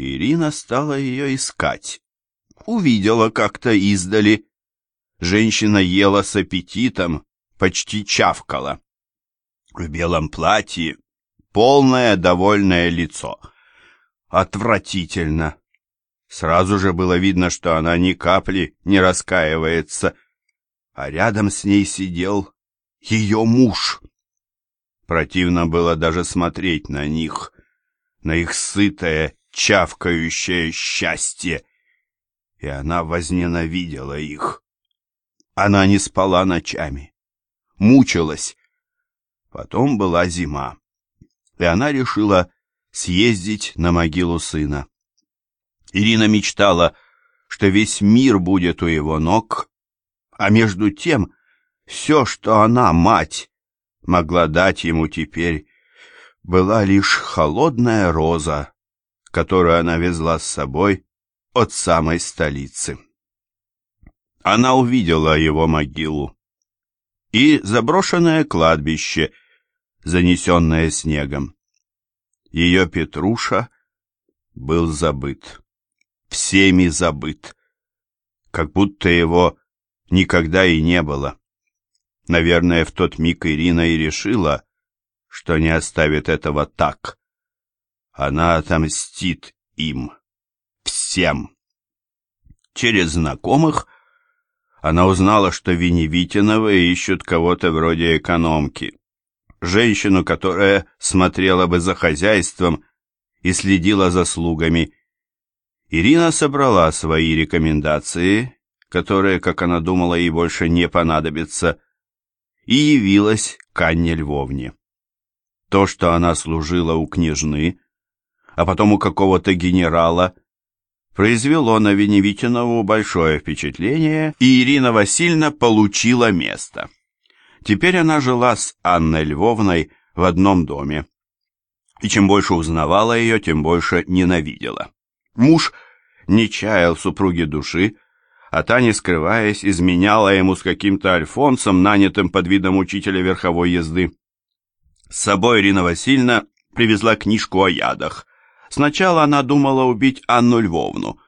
Ирина стала ее искать. Увидела как-то издали. Женщина ела с аппетитом, почти чавкала. В белом платье, полное довольное лицо. Отвратительно. Сразу же было видно, что она ни капли не раскаивается. А рядом с ней сидел ее муж. Противно было даже смотреть на них, на их сытое, чавкающее счастье. И она возненавидела их. Она не спала ночами, мучилась. Потом была зима, и она решила съездить на могилу сына. Ирина мечтала, что весь мир будет у его ног, а между тем все, что она, мать, могла дать ему теперь, была лишь холодная роза, которую она везла с собой от самой столицы. Она увидела его могилу и заброшенное кладбище, занесенное снегом. Ее Петруша был забыт, всеми забыт, как будто его никогда и не было. Наверное, в тот миг Ирина и решила, что не оставит этого так. Она отомстит им, всем. Через знакомых она узнала, что Веневитиновы ищут кого-то вроде экономки. Женщину, которая смотрела бы за хозяйством и следила за слугами. Ирина собрала свои рекомендации, которые, как она думала, ей больше не понадобятся, и явилась к Анне Львовне. То, что она служила у княжны, а потом у какого-то генерала, произвело на Веневитинову большое впечатление, и Ирина Васильевна получила место. Теперь она жила с Анной Львовной в одном доме. И чем больше узнавала ее, тем больше ненавидела. Муж не чаял супруги души, а та, не скрываясь, изменяла ему с каким-то Альфонсом, нанятым под видом учителя верховой езды. С собой Ирина Васильевна привезла книжку о ядах. Сначала она думала убить Анну Львовну,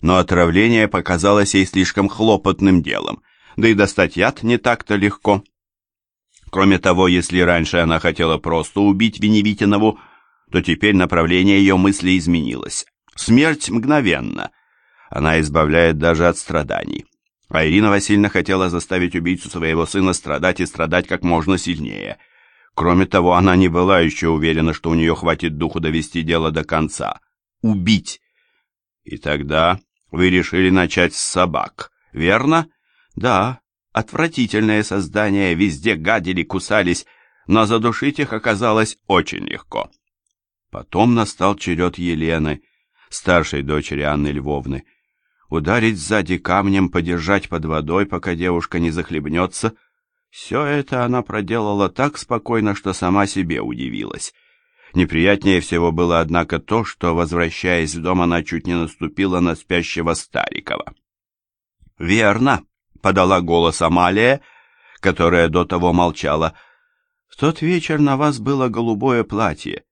но отравление показалось ей слишком хлопотным делом, да и достать яд не так-то легко. Кроме того, если раньше она хотела просто убить Веневитинову, то теперь направление ее мысли изменилось. Смерть мгновенна, она избавляет даже от страданий. А Ирина Васильевна хотела заставить убийцу своего сына страдать и страдать как можно сильнее. Кроме того, она не была еще уверена, что у нее хватит духу довести дело до конца. Убить. И тогда вы решили начать с собак, верно? Да, отвратительные создания, везде гадили, кусались, но задушить их оказалось очень легко. Потом настал черед Елены, старшей дочери Анны Львовны ударить сзади камнем, подержать под водой, пока девушка не захлебнется. Все это она проделала так спокойно, что сама себе удивилась. Неприятнее всего было, однако, то, что, возвращаясь в дом, она чуть не наступила на спящего Старикова. «Верно», — подала голос Амалия, которая до того молчала. «В тот вечер на вас было голубое платье.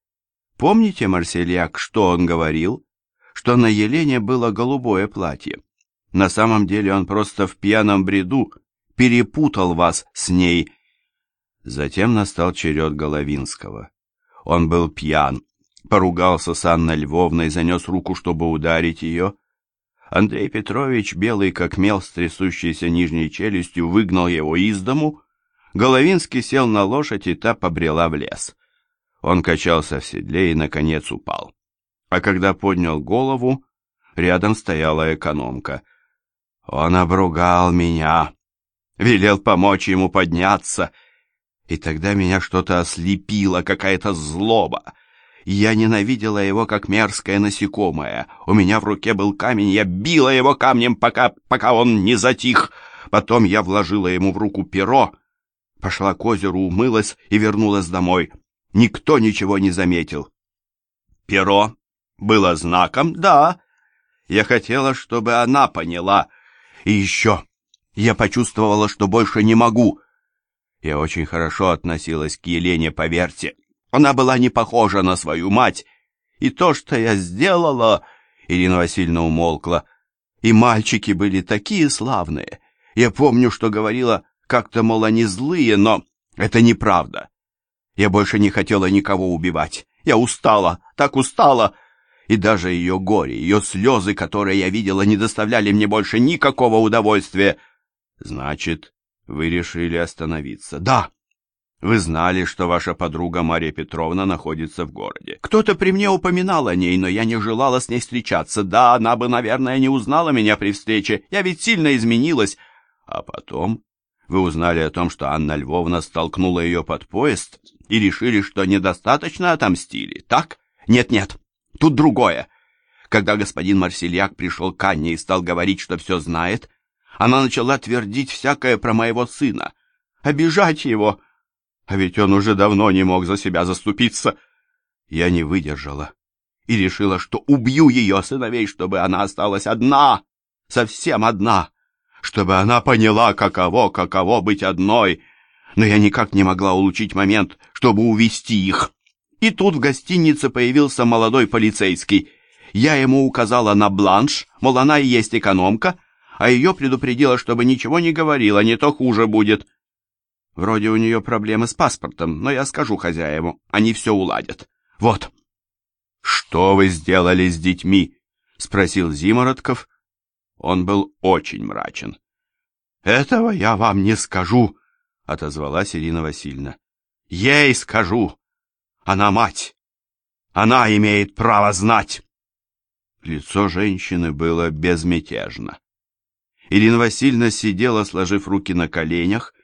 Помните, Марсельяк, что он говорил?» что на Елене было голубое платье. На самом деле он просто в пьяном бреду перепутал вас с ней. Затем настал черед Головинского. Он был пьян, поругался с Анной Львовной, занес руку, чтобы ударить ее. Андрей Петрович, белый как мел с трясущейся нижней челюстью, выгнал его из дому. Головинский сел на лошадь, и та побрела в лес. Он качался в седле и, наконец, упал а когда поднял голову, рядом стояла экономка. Он обругал меня, велел помочь ему подняться, и тогда меня что-то ослепило, какая-то злоба. Я ненавидела его, как мерзкое насекомое. У меня в руке был камень, я била его камнем, пока, пока он не затих. Потом я вложила ему в руку перо, пошла к озеру, умылась и вернулась домой. Никто ничего не заметил. Перо было знаком, да. Я хотела, чтобы она поняла. И еще я почувствовала, что больше не могу. Я очень хорошо относилась к Елене, поверьте. Она была не похожа на свою мать. И то, что я сделала, Ирина Васильевна умолкла. И мальчики были такие славные. Я помню, что говорила как-то, мол, они злые, но это неправда. Я больше не хотела никого убивать. Я устала, так устала. И даже ее горе, ее слезы, которые я видела, не доставляли мне больше никакого удовольствия. Значит, вы решили остановиться? Да. Вы знали, что ваша подруга Мария Петровна находится в городе. Кто-то при мне упоминал о ней, но я не желала с ней встречаться. Да, она бы, наверное, не узнала меня при встрече. Я ведь сильно изменилась. А потом вы узнали о том, что Анна Львовна столкнула ее под поезд и решили, что недостаточно отомстили, так? Нет-нет, тут другое. Когда господин Марсельяк пришел к Анне и стал говорить, что все знает, она начала твердить всякое про моего сына, обижать его, а ведь он уже давно не мог за себя заступиться. Я не выдержала и решила, что убью ее сыновей, чтобы она осталась одна, совсем одна, чтобы она поняла, каково, каково быть одной. Но я никак не могла улучшить момент, чтобы увести их. И тут в гостинице появился молодой полицейский. Я ему указала на бланш, мол, она и есть экономка, а ее предупредила, чтобы ничего не говорила, не то хуже будет. Вроде у нее проблемы с паспортом, но я скажу хозяеву, они все уладят. Вот. «Что вы сделали с детьми?» — спросил Зимородков. Он был очень мрачен. «Этого я вам не скажу», — отозвалась Ирина Васильевна. «Ей скажу. Она мать. Она имеет право знать». Лицо женщины было безмятежно. Ирина Васильевна сидела, сложив руки на коленях,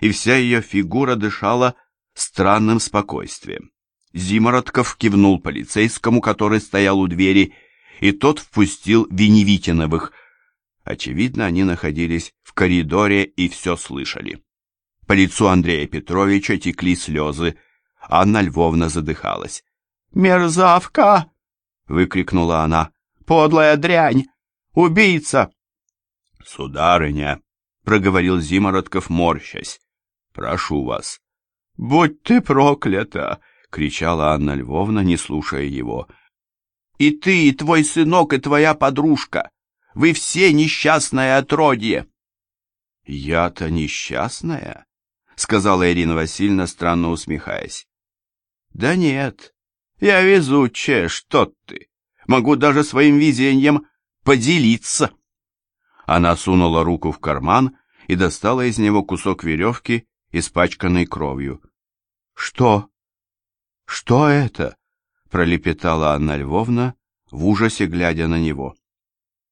и вся ее фигура дышала странным спокойствием. Зимородков кивнул полицейскому, который стоял у двери, и тот впустил Веневитиновых. Очевидно, они находились в коридоре и все слышали. По лицу Андрея Петровича текли слезы. Анна Львовна задыхалась. «Мерзавка!» — выкрикнула она. «Подлая дрянь! Убийца!» «Сударыня!» — проговорил Зимородков, морщась. Прошу вас. Будь ты проклята, кричала Анна Львовна, не слушая его. И ты, и твой сынок, и твоя подружка. Вы все несчастное отродье. Я-то несчастная, сказала Ирина Васильевна, странно усмехаясь. Да нет, я везучая, что ты. Могу даже своим везением поделиться. Она сунула руку в карман и достала из него кусок веревки испачканный кровью. «Что? Что это?» — пролепетала Анна Львовна, в ужасе глядя на него.